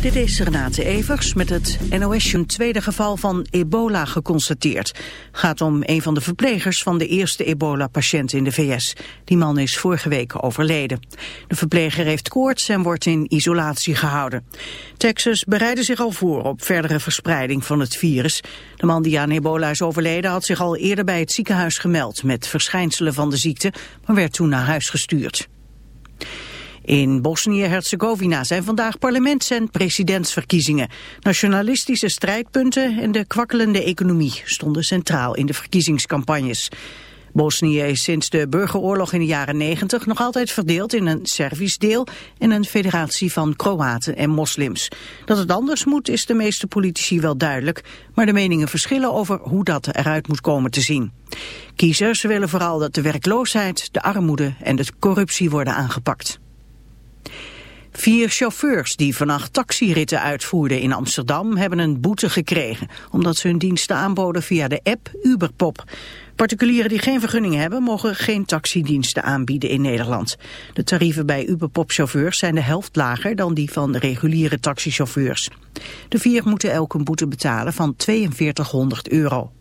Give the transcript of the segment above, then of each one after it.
Dit is Renate Evers met het NOS. Een tweede geval van ebola geconstateerd. gaat om een van de verplegers van de eerste ebola-patiënt in de VS. Die man is vorige week overleden. De verpleger heeft koorts en wordt in isolatie gehouden. Texas bereidde zich al voor op verdere verspreiding van het virus. De man die aan ebola is overleden had zich al eerder bij het ziekenhuis gemeld... met verschijnselen van de ziekte, maar werd toen naar huis gestuurd. In Bosnië-Herzegovina zijn vandaag parlements- en presidentsverkiezingen. Nationalistische strijdpunten en de kwakkelende economie stonden centraal in de verkiezingscampagnes. Bosnië is sinds de burgeroorlog in de jaren 90 nog altijd verdeeld in een Servisch deel en een federatie van Kroaten en moslims. Dat het anders moet is de meeste politici wel duidelijk, maar de meningen verschillen over hoe dat eruit moet komen te zien. Kiezers willen vooral dat de werkloosheid, de armoede en de corruptie worden aangepakt. Vier chauffeurs die vannacht taxiritten uitvoerden in Amsterdam hebben een boete gekregen, omdat ze hun diensten aanboden via de app Uberpop. Particulieren die geen vergunning hebben mogen geen taxidiensten aanbieden in Nederland. De tarieven bij Uberpop-chauffeurs zijn de helft lager dan die van reguliere taxichauffeurs. De vier moeten elk een boete betalen van 4200 euro.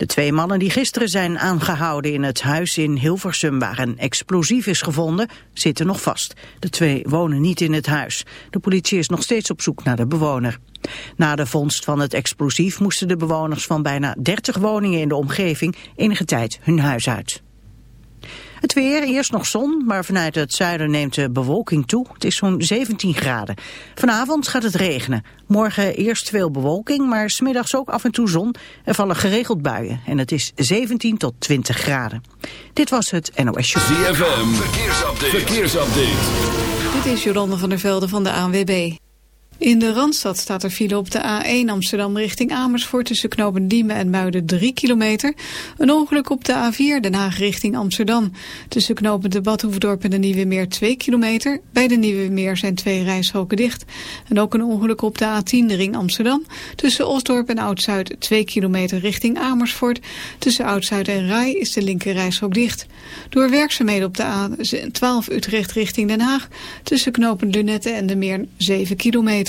De twee mannen die gisteren zijn aangehouden in het huis in Hilversum waar een explosief is gevonden, zitten nog vast. De twee wonen niet in het huis. De politie is nog steeds op zoek naar de bewoner. Na de vondst van het explosief moesten de bewoners van bijna 30 woningen in de omgeving enige tijd hun huis uit. Het weer, eerst nog zon, maar vanuit het zuiden neemt de bewolking toe. Het is zo'n 17 graden. Vanavond gaat het regenen. Morgen eerst veel bewolking, maar smiddags ook af en toe zon. Er vallen geregeld buien en het is 17 tot 20 graden. Dit was het NOS Show. ZFM, verkeersupdate. verkeersupdate. Dit is Jolande van der Velde van de ANWB. In de Randstad staat er file op de A1 Amsterdam richting Amersfoort... tussen knopen Diemen en Muiden 3 kilometer. Een ongeluk op de A4 Den Haag richting Amsterdam. Tussen knopen de Badhoevedorp en de Nieuwe Meer 2 kilometer. Bij de Nieuwe Meer zijn twee rijstroken dicht. En ook een ongeluk op de A10 de ring Amsterdam. Tussen Osdorp en Oud-Zuid 2 kilometer richting Amersfoort. Tussen Oud-Zuid en Rai is de linker rijstrook dicht. Door werkzaamheden op de A12 Utrecht richting Den Haag... tussen knopen Lunette en de Meer 7 kilometer.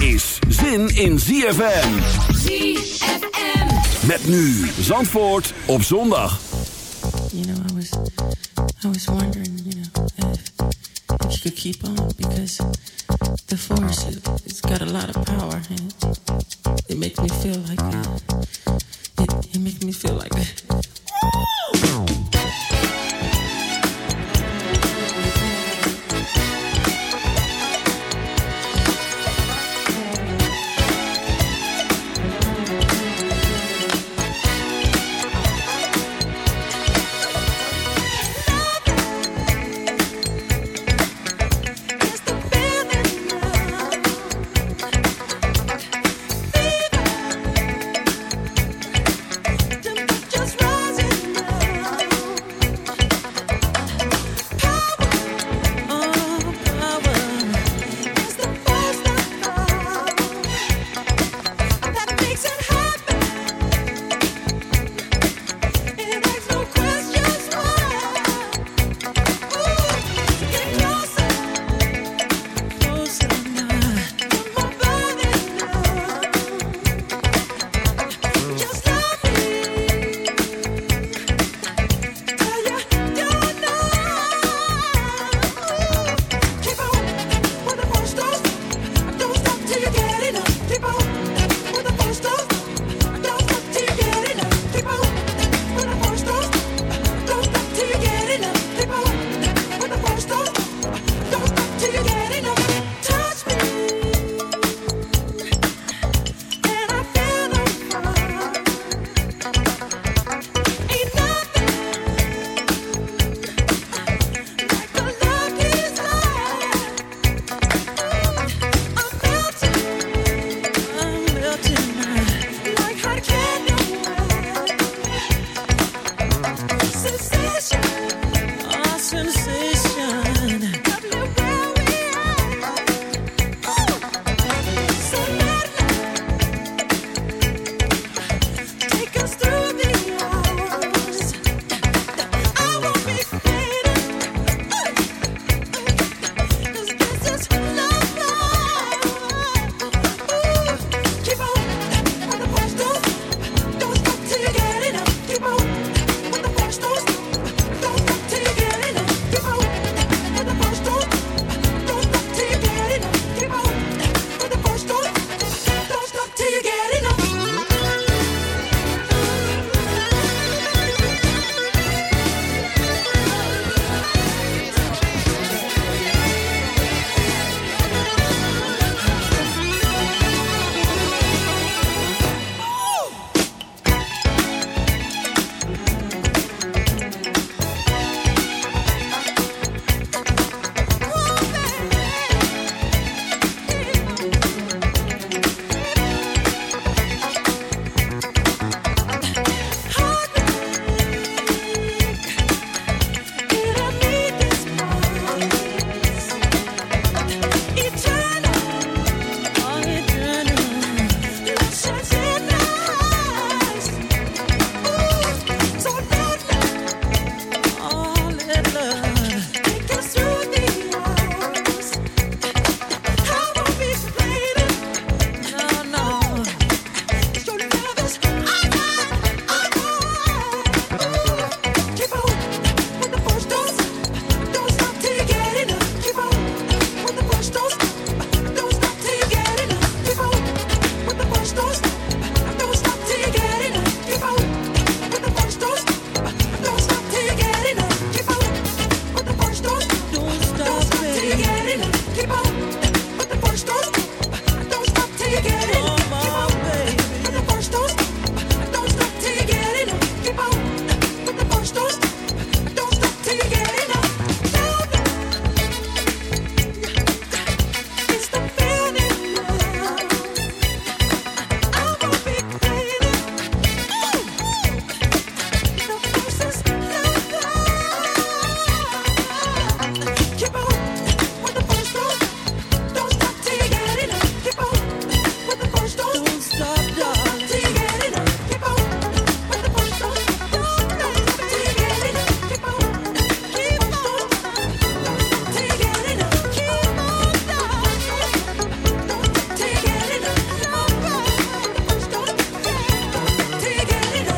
is zin in ZFM. ZFM. Met nu Zandvoort op zondag. You know, I was, I was wondering, you know, if, if you could keep on because the force, it, it's got a lot of power and it, it makes me feel like, it, it makes me feel like.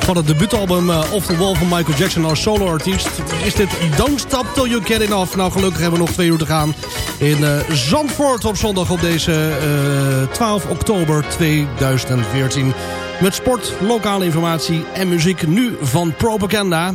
Van het debuutalbum uh, Off the Wall van Michael Jackson als solo-artiest... is dit Don't Stop Till You Get Enough. Nou, gelukkig hebben we nog twee uur te gaan in uh, Zandvoort op zondag op deze 12 oktober 2014. Met sport, lokale informatie en muziek nu van Propaganda...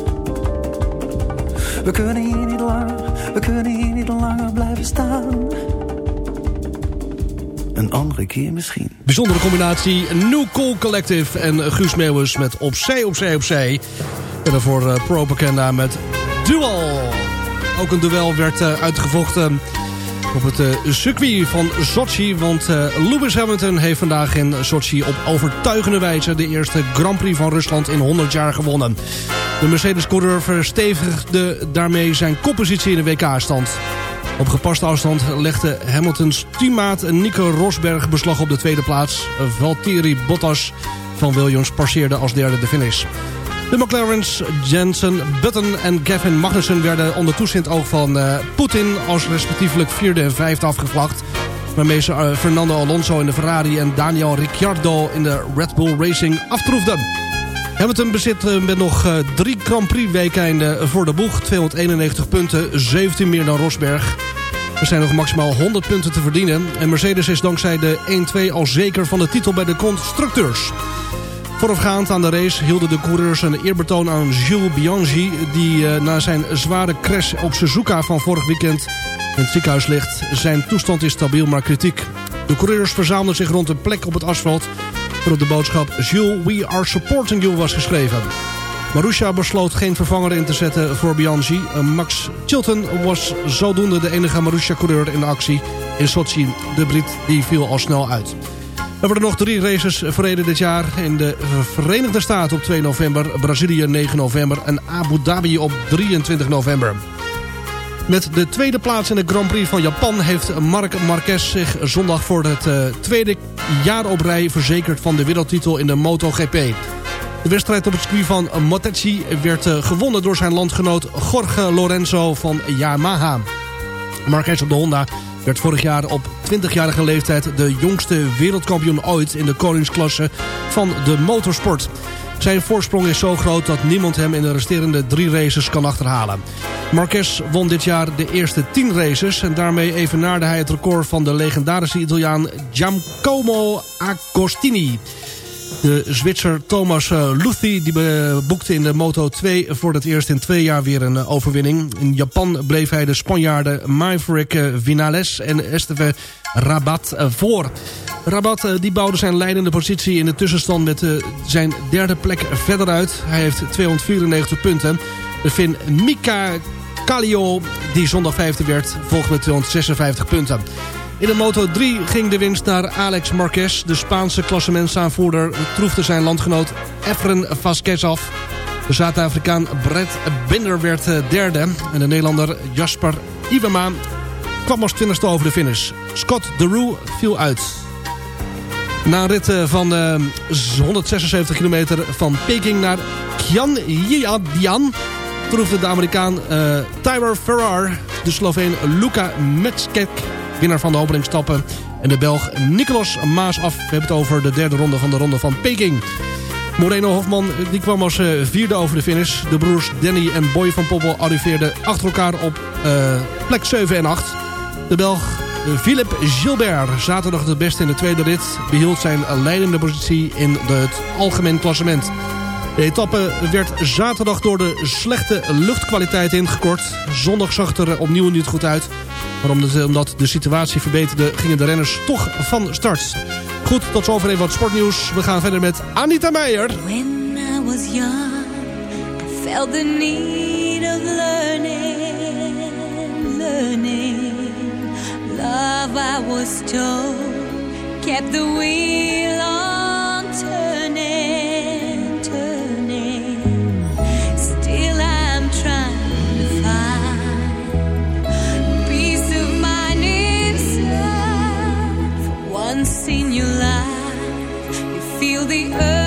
We kunnen hier niet langer, we kunnen hier niet langer blijven staan. Een andere keer misschien. Bijzondere combinatie New Cool Collective en Guus Meeuwis met Opzij, Opzij, Opzij. En daarvoor uh, Propaganda met Duel. Ook een duel werd uh, uitgevochten op het uh, circuit van Sochi. Want uh, Lewis Hamilton heeft vandaag in Sochi op overtuigende wijze... de eerste Grand Prix van Rusland in 100 jaar gewonnen. De Mercedes-coureur verstevigde daarmee zijn koppositie in de WK-stand. Op gepaste afstand legde Hamiltons teammaat Nico Rosberg beslag op de tweede plaats. Valtteri Bottas van Williams passeerde als derde de finish. De McLaren's Jensen Button en Gavin Magnussen werden onder toezicht oog van uh, Poetin als respectievelijk vierde en vijfde afgevlacht. Waarmee ze uh, Fernando Alonso in de Ferrari en Daniel Ricciardo in de Red Bull Racing aftroefden. Hamilton bezit uh, met nog drie Grand Prix weekenden voor de boeg. 291 punten, 17 meer dan Rosberg. Er zijn nog maximaal 100 punten te verdienen. En Mercedes is dankzij de 1-2 al zeker van de titel bij de constructeurs. Voorafgaand aan de race hielden de coureurs een eerbetoon aan Jules Bianchi... die uh, na zijn zware crash op Suzuka van vorig weekend in het ziekenhuis ligt. Zijn toestand is stabiel, maar kritiek. De coureurs verzamelden zich rond een plek op het asfalt... waarop de boodschap Jules, we are supporting you was geschreven. Marussia besloot geen vervanger in te zetten voor Bianchi. Max Chilton was zodoende de enige Marussia-coureur in actie in Sochi. De Brit die viel al snel uit. Er worden nog drie races verreden dit jaar. In de Verenigde Staten op 2 november, Brazilië 9 november en Abu Dhabi op 23 november. Met de tweede plaats in de Grand Prix van Japan heeft Marc Marquez zich zondag voor het uh, tweede jaar op rij verzekerd van de wereldtitel in de MotoGP. De wedstrijd op het circuit van Motegi werd uh, gewonnen door zijn landgenoot Jorge Lorenzo van Yamaha. Marquez op de Honda werd vorig jaar op 20-jarige leeftijd de jongste wereldkampioen ooit in de koningsklasse van de motorsport. Zijn voorsprong is zo groot dat niemand hem in de resterende drie races kan achterhalen. Marquez won dit jaar de eerste tien races... en daarmee evenaarde hij het record van de legendarische Italiaan Giacomo Agostini... De Zwitser Thomas eh, Luthi die boekte in de Moto2 voor het eerst in twee jaar weer een eh, overwinning. In Japan bleef hij de Spanjaarden Maverick eh, Vinales en Esteve Rabat voor. Rabat die bouwde zijn leidende positie in de tussenstand met zijn derde plek verder uit. Hij heeft 294 punten. De Fin Mika Kallio, die zondag vijfde werd, volgt met 256 punten. In de Moto 3 ging de winst naar Alex Marquez. De Spaanse klassementsaanvoerder troefde zijn landgenoot Efren Vasquez af. De Zuid-Afrikaan Brett Binder werd eh, derde. En de Nederlander Jasper Iwema kwam als twintigste over de finish. Scott Deroux viel uit. Na een rit eh, van uh, eh, 176 kilometer van Peking naar Qianjian... troefde de Amerikaan uh, Tyler Ferrar de Sloveen Luka Metskek winnaar van de openingstappen. En de Belg Nicolas Maas af. We hebben het over de derde ronde van de ronde van Peking. Moreno Hofman die kwam als vierde over de finish. De broers Danny en Boy van Poppel arriveerden achter elkaar op plek 7 en 8. De Belg Philippe Gilbert, zaterdag de beste in de tweede rit... behield zijn leidende positie in het algemeen klassement. De etappe werd zaterdag door de slechte luchtkwaliteit ingekort. Zondag zag er opnieuw niet goed uit. Maar omdat de situatie verbeterde gingen de renners toch van start. Goed, tot zover even wat sportnieuws. We gaan verder met Anita Meijer. When I was young, felt the need of learning, learning. Love I was told, kept the wheel on turning, turning. Still I'm trying to find peace of mind inside. Once in your life, you feel the urge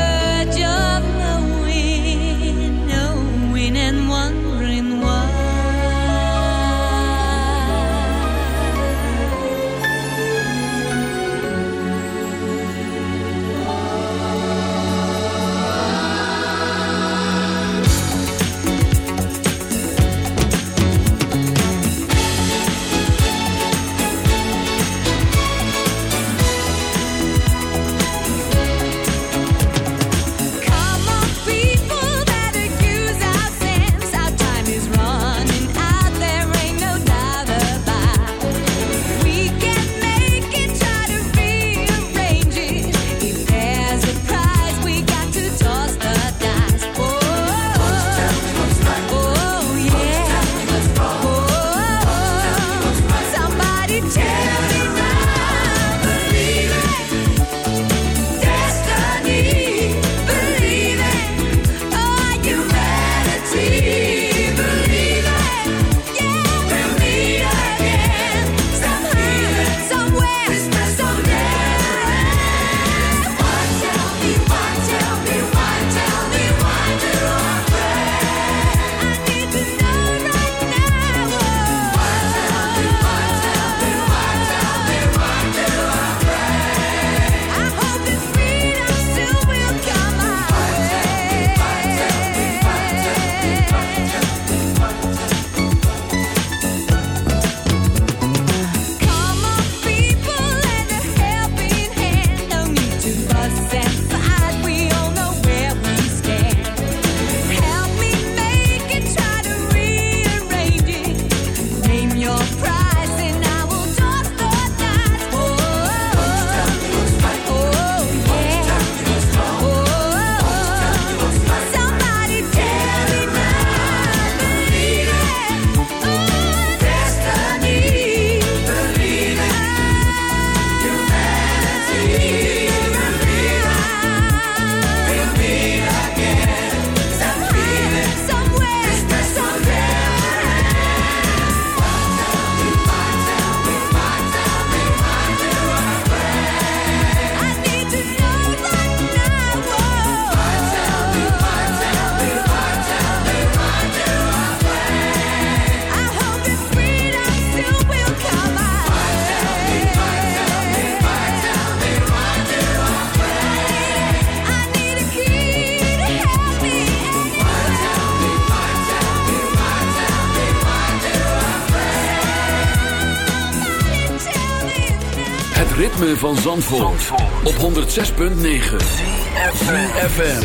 ritme van Zandvoort, Zandvoort. op 106.9 CFFM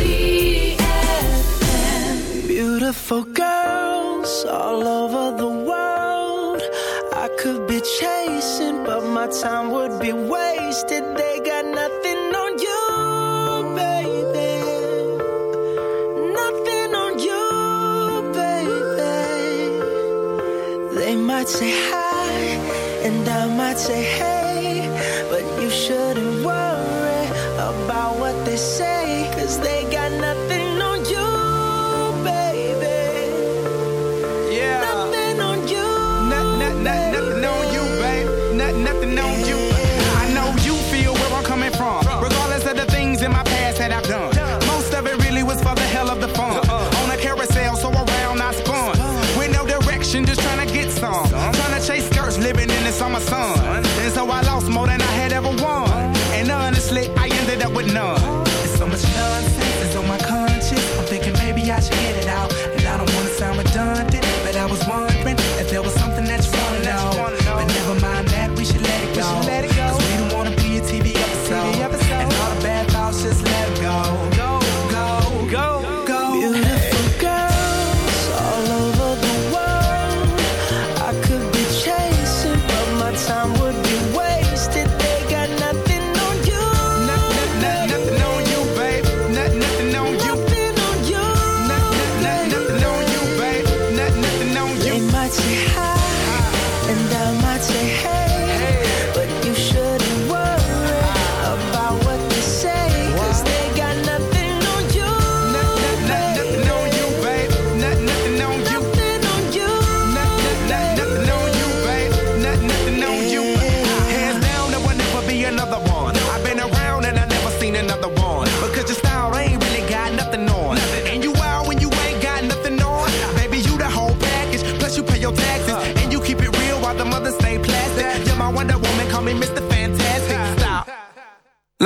Beautiful girls all over the world. I could be chasing but my time would be wasted. They got nothing on you baby. Nothing on you baby. They might say hi and I might say hey.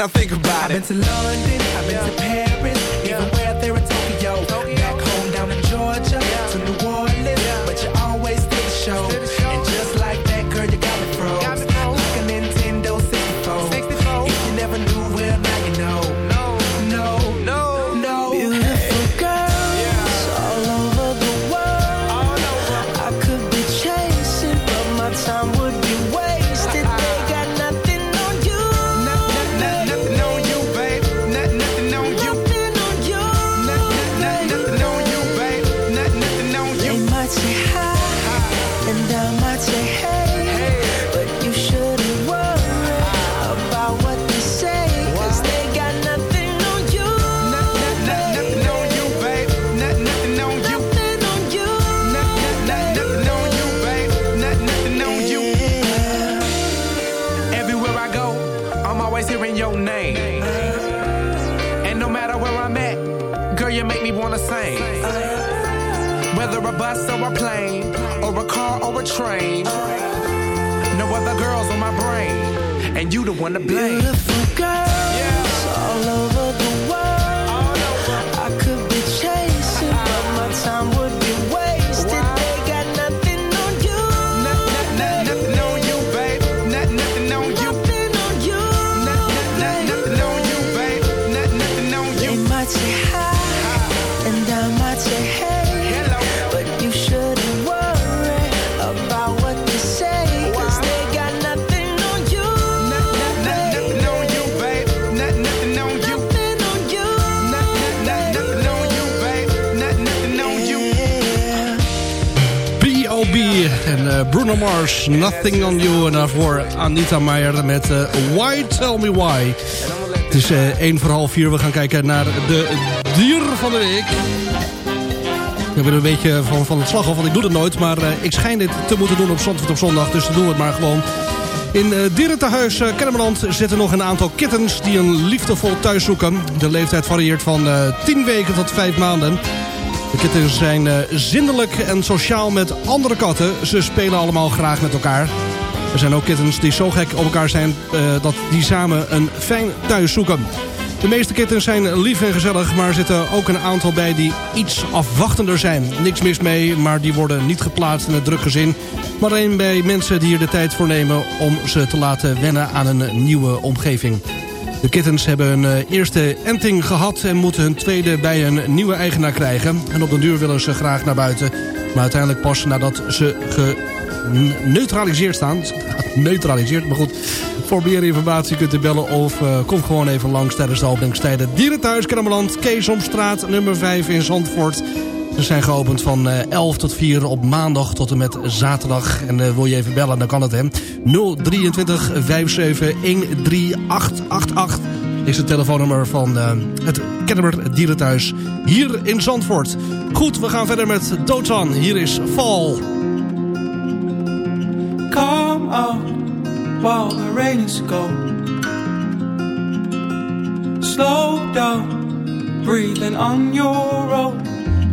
now think about it. I've been to London, I've been to Paris. the one to blame. Beautiful girls yeah. all over. Bruno Mars, Nothing On You. En daarvoor Anita Meijer met eh, Why Tell Me Why. Het is eh, uh, 1 voor half 4. We gaan kijken naar de dier van de week. Ik ben een beetje van, van het slag af, want ik doe het nooit. Maar eh, ik schijn dit te moeten doen op zondag op zondag. Dus dan doen we het maar gewoon. In uh, Dierentehuis uh, Kennemerland zitten nog een aantal kittens... die een liefdevol thuis zoeken. De leeftijd varieert van 10 weken tot 5 maanden. De kitten zijn eh, zindelijk en sociaal met andere katten. Ze spelen allemaal graag met elkaar. Er zijn ook kittens die zo gek op elkaar zijn eh, dat die samen een fijn thuis zoeken. De meeste kittens zijn lief en gezellig, maar er zitten ook een aantal bij die iets afwachtender zijn. Niks mis mee, maar die worden niet geplaatst in het druk gezin. Maar alleen bij mensen die er de tijd voor nemen om ze te laten wennen aan een nieuwe omgeving. De kittens hebben hun eh, eerste enting gehad en moeten hun tweede bij een nieuwe eigenaar krijgen. En op den duur willen ze graag naar buiten. Maar uiteindelijk pas nadat ze geneutraliseerd staan. Neutraliseerd, maar goed. Voor meer informatie kunt u bellen of uh, kom gewoon even langs tijdens de openingstijden. Dierenthuis Kremmeland, Keesomstraat, nummer 5 in Zandvoort. Ze zijn geopend van 11 tot 4 op maandag tot en met zaterdag. En uh, wil je even bellen, dan kan het hem. 023 57 13888 is het telefoonnummer van uh, het Kennemer Dierenthuis hier in Zandvoort. Goed, we gaan verder met Dotan. Hier is Fall. Come out while the rain is gone. Slow down, breathing on your own.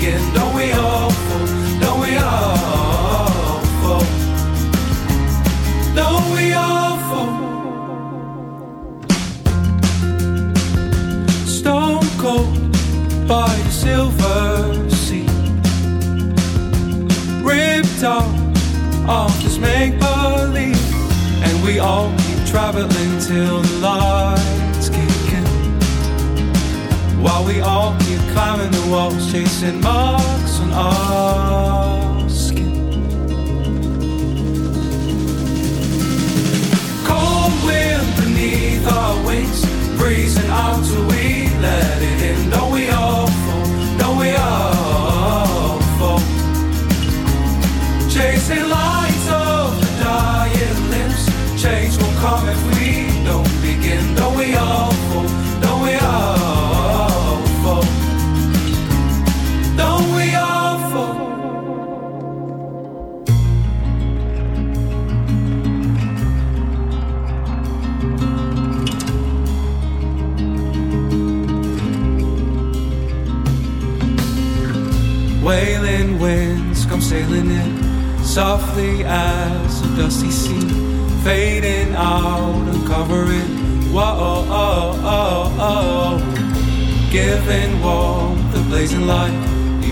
don't. Don't we all fall? Don't we all fall? Don't we all fall? Stone cold by the silver sea, ripped off off this make believe, and we all keep traveling till the in. While we all keep climbing the walls, chasing marks on our skin. Cold wind beneath our wings, breezing out till we let it in. Don't we all fall? Don't we all fall? Chasing lights of the dying limbs, change won't come if we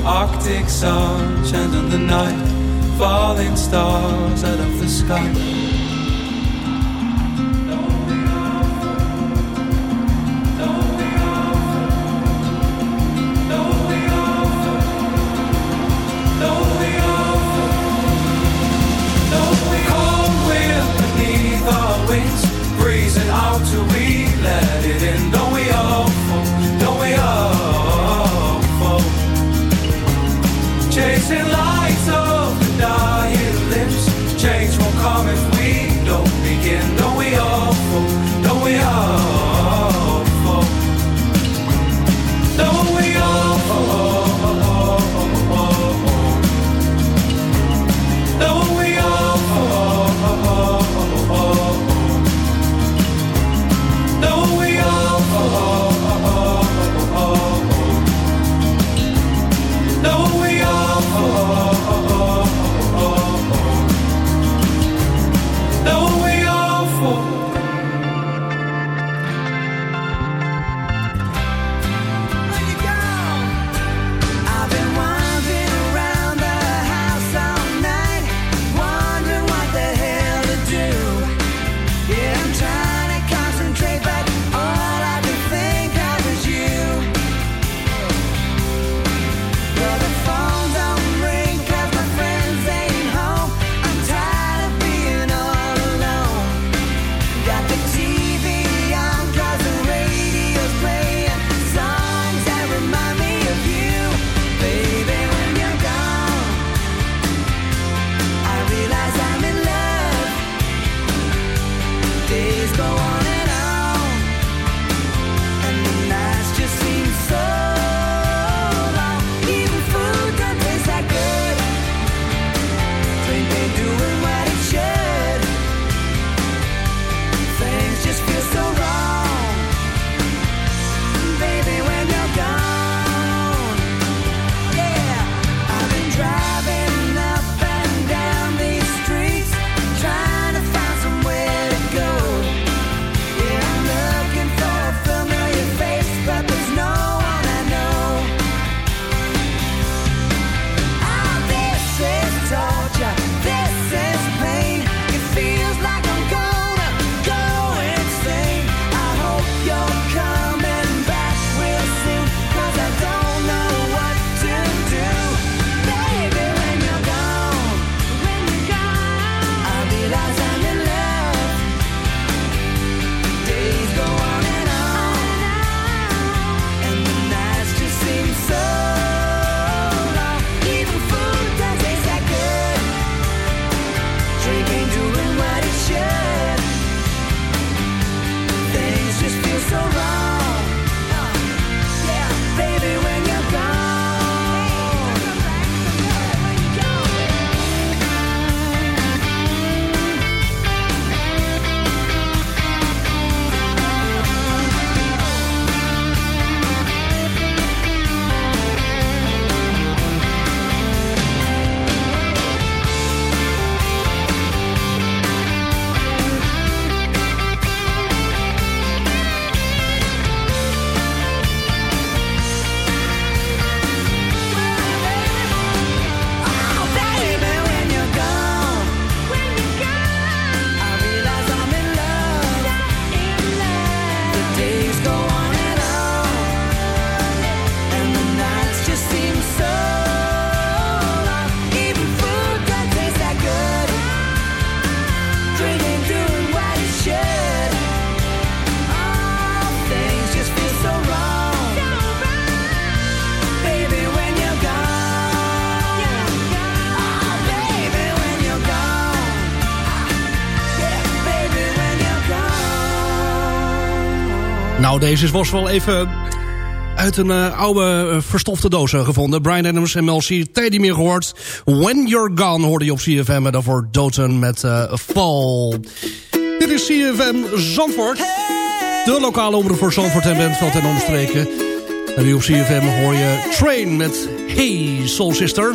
Arctic sun shines on the night, falling stars out of the sky. Nou, deze was wel even uit een uh, oude uh, verstofte doos uh, gevonden. Brian Adams en Mel C. Meer gehoord. When You're Gone hoorde je op CFM. En daarvoor Doten met Fall. Dit is CFM Zandvoort. De lokale omroep voor Zandvoort en Bentveld en omstreken. En nu op CFM hoor je Train met Hey Soul Sister.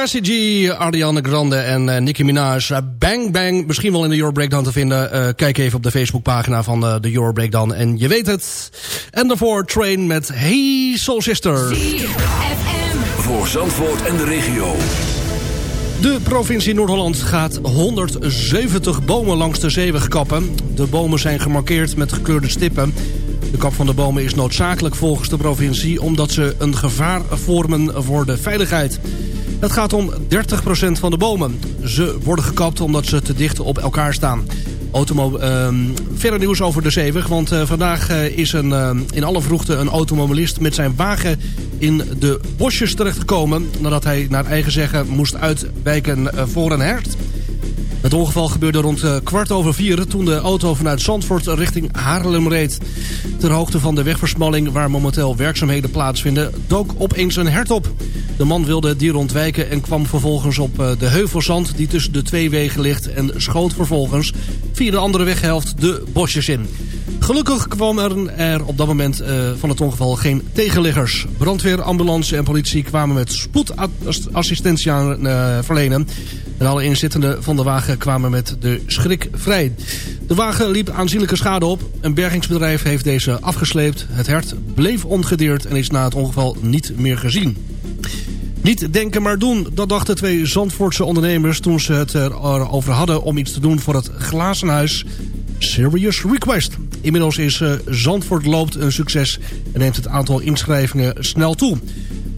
Jessie G, Ariana Grande en uh, Nicki Minaj. Uh, bang Bang, misschien wel in de Euro Breakdown te vinden. Uh, kijk even op de Facebookpagina van de Euro Breakdown en je weet het. En daarvoor Train met Hey Soul Sister. Voor Zandvoort en de regio. De provincie Noord-Holland gaat 170 bomen langs de zeeweg kappen. De bomen zijn gemarkeerd met gekleurde stippen. De kap van de bomen is noodzakelijk volgens de provincie... omdat ze een gevaar vormen voor de veiligheid. Het gaat om 30% van de bomen. Ze worden gekapt omdat ze te dicht op elkaar staan. Automo uh, verder nieuws over de Zeeweg. Want uh, vandaag uh, is een, uh, in alle vroegte een automobilist met zijn wagen in de bosjes terechtgekomen. Nadat hij naar eigen zeggen moest uitwijken voor een hert. Het ongeval gebeurde rond uh, kwart over vier... toen de auto vanuit Zandvoort richting Haarlem reed. Ter hoogte van de wegversmalling waar momenteel werkzaamheden plaatsvinden... dook opeens een hert op. De man wilde het dier ontwijken en kwam vervolgens op uh, de heuvelzand... die tussen de twee wegen ligt en schoot vervolgens... via de andere weghelft de bosjes in. Gelukkig kwam er, op dat moment uh, van het ongeval geen tegenliggers. Brandweer, ambulance en politie kwamen met spoedassistentie aan verlenen... En alle inzittenden van de wagen kwamen met de schrik vrij. De wagen liep aanzienlijke schade op. Een bergingsbedrijf heeft deze afgesleept. Het hert bleef ongedeerd en is na het ongeval niet meer gezien. Niet denken maar doen, dat dachten twee Zandvoortse ondernemers... toen ze het erover hadden om iets te doen voor het glazenhuis Serious Request. Inmiddels is uh, Zandvoort loopt een succes en neemt het aantal inschrijvingen snel toe.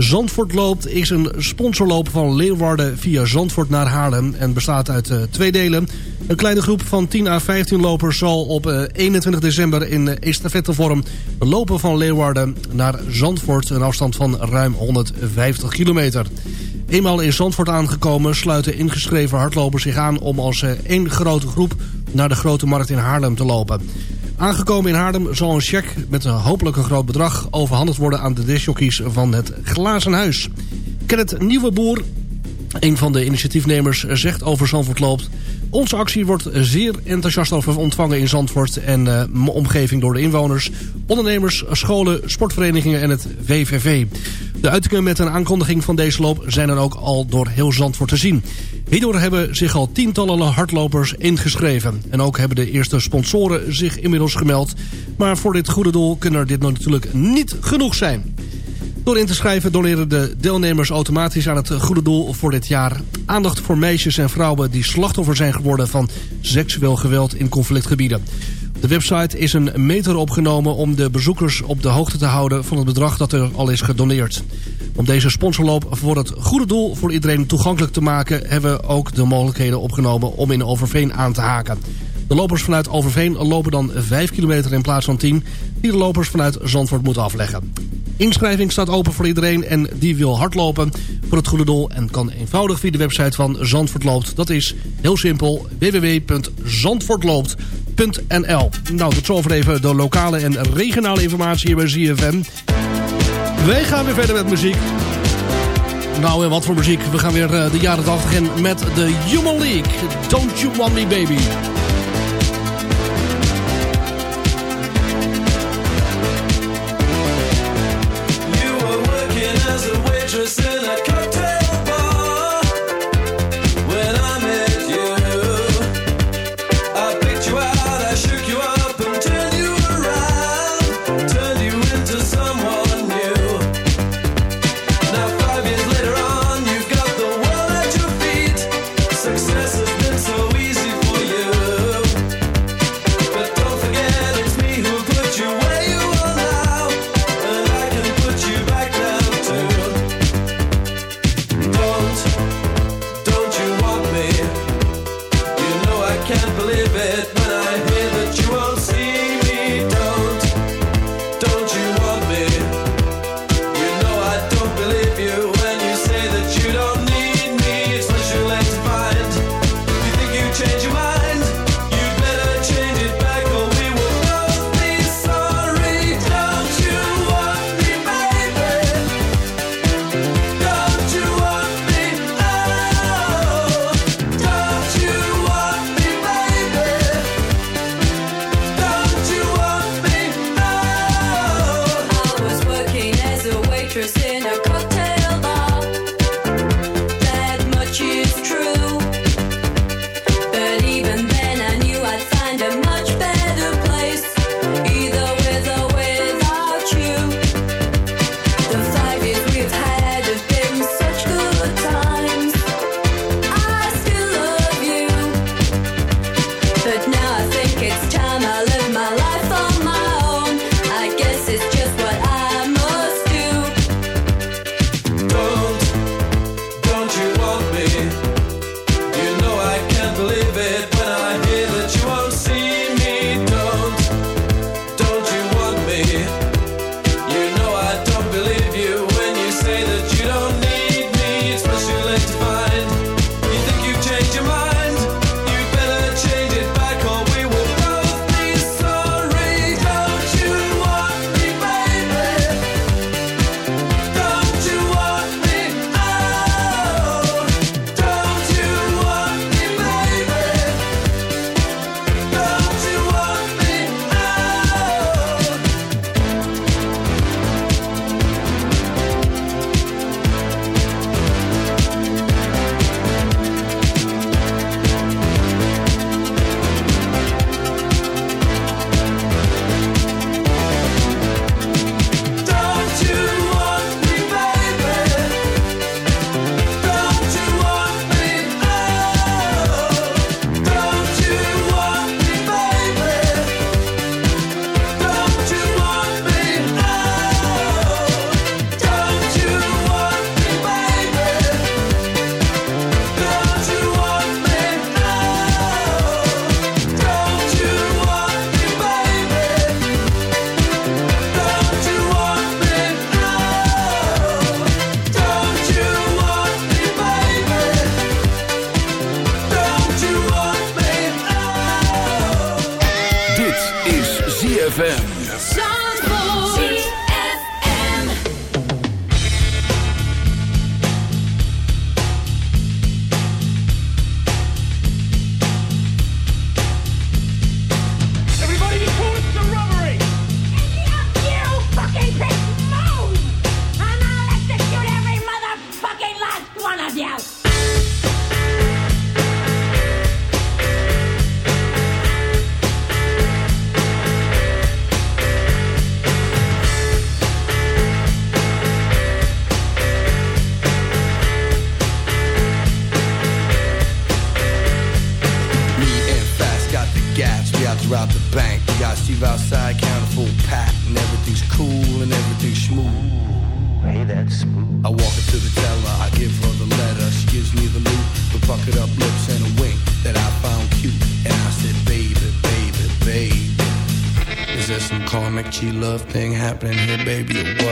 Zandvoort loopt is een sponsorloop van Leeuwarden via Zandvoort naar Haarlem... en bestaat uit uh, twee delen. Een kleine groep van 10 à 15 lopers zal op uh, 21 december in uh, estafettevorm... lopen van Leeuwarden naar Zandvoort, een afstand van ruim 150 kilometer. Eenmaal in Zandvoort aangekomen sluiten ingeschreven hardlopers zich aan... om als één grote groep naar de Grote Markt in Haarlem te lopen. Aangekomen in Haarlem zal een cheque met een hopelijk een groot bedrag... overhandigd worden aan de discjockeys van het Glazen Huis. Nieuwe Boer, een van de initiatiefnemers, zegt over Zandvoort loopt... Onze actie wordt zeer enthousiast over ontvangen in Zandvoort en uh, omgeving door de inwoners, ondernemers, scholen, sportverenigingen en het VVV. De uitingen met een aankondiging van deze loop zijn er ook al door heel Zandvoort te zien. Hierdoor hebben zich al tientallen hardlopers ingeschreven. En ook hebben de eerste sponsoren zich inmiddels gemeld. Maar voor dit goede doel kunnen er dit natuurlijk niet genoeg zijn. Door in te schrijven doneren de deelnemers automatisch aan het goede doel voor dit jaar. Aandacht voor meisjes en vrouwen die slachtoffer zijn geworden van seksueel geweld in conflictgebieden. De website is een meter opgenomen om de bezoekers op de hoogte te houden van het bedrag dat er al is gedoneerd. Om deze sponsorloop voor het goede doel voor iedereen toegankelijk te maken... hebben we ook de mogelijkheden opgenomen om in Overveen aan te haken. De lopers vanuit Overveen lopen dan 5 kilometer in plaats van 10... die de lopers vanuit Zandvoort moeten afleggen. Inschrijving staat open voor iedereen en die wil hardlopen voor het goede doel... en kan eenvoudig via de website van Zandvoort Loopt. Dat is heel simpel www.zandvoortloopt.nl Nou, tot zover even de lokale en regionale informatie hier bij ZFM. Wij gaan weer verder met muziek. Nou, en wat voor muziek? We gaan weer de jaren 80 in met de Human League. Don't You Want Me Baby. interest in a Gucci love thing happening here, baby. What?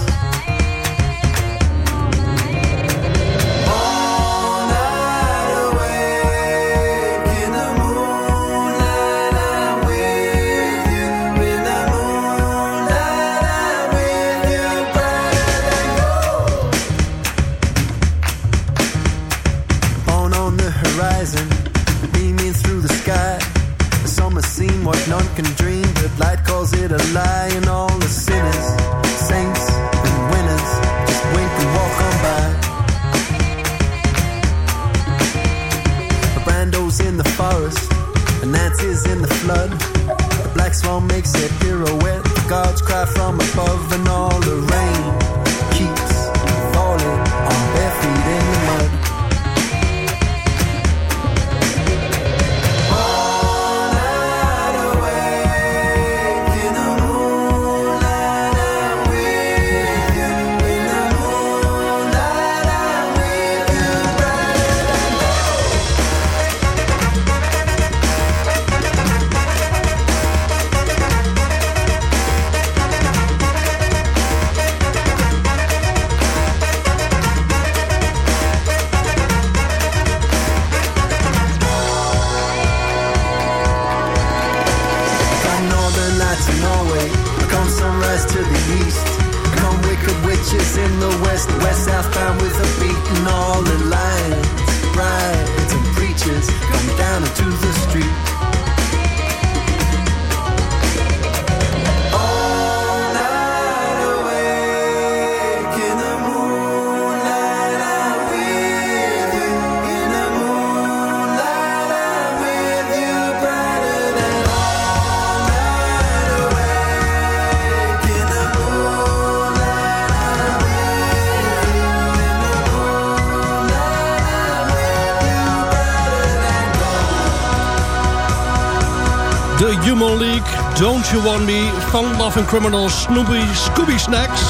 You Want Me van Love and Criminals, Snoopy, Scooby Snacks.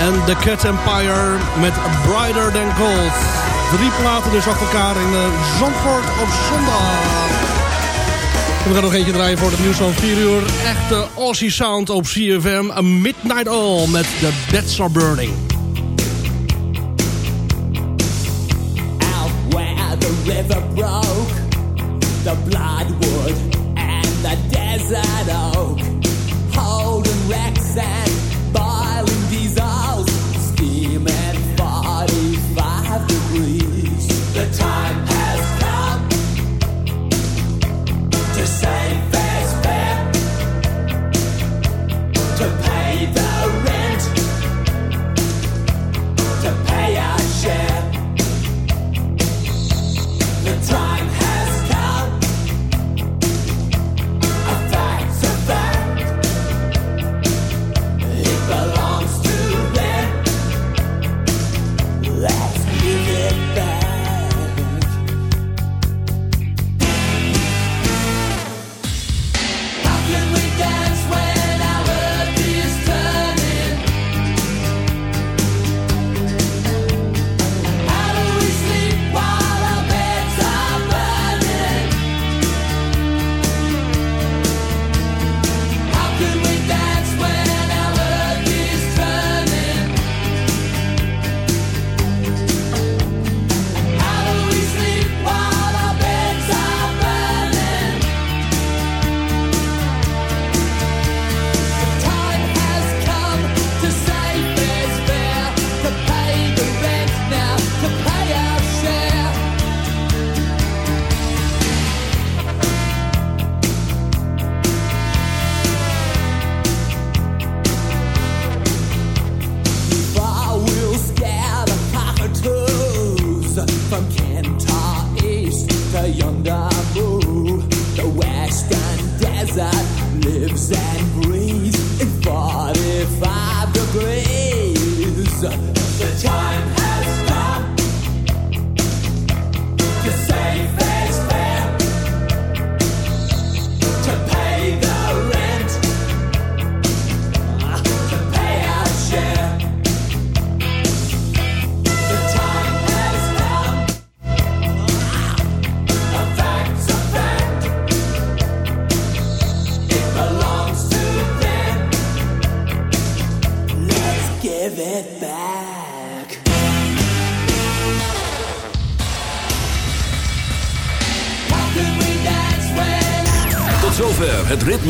En The Cat Empire met Brighter Than Gold. Drie platen dus achter elkaar in eh, Zandvoort op zondag. We gaan nog eentje draaien voor het nieuws van 4 uur. Echte Aussie sound op CFM. A Midnight All met The Beds Are Burning.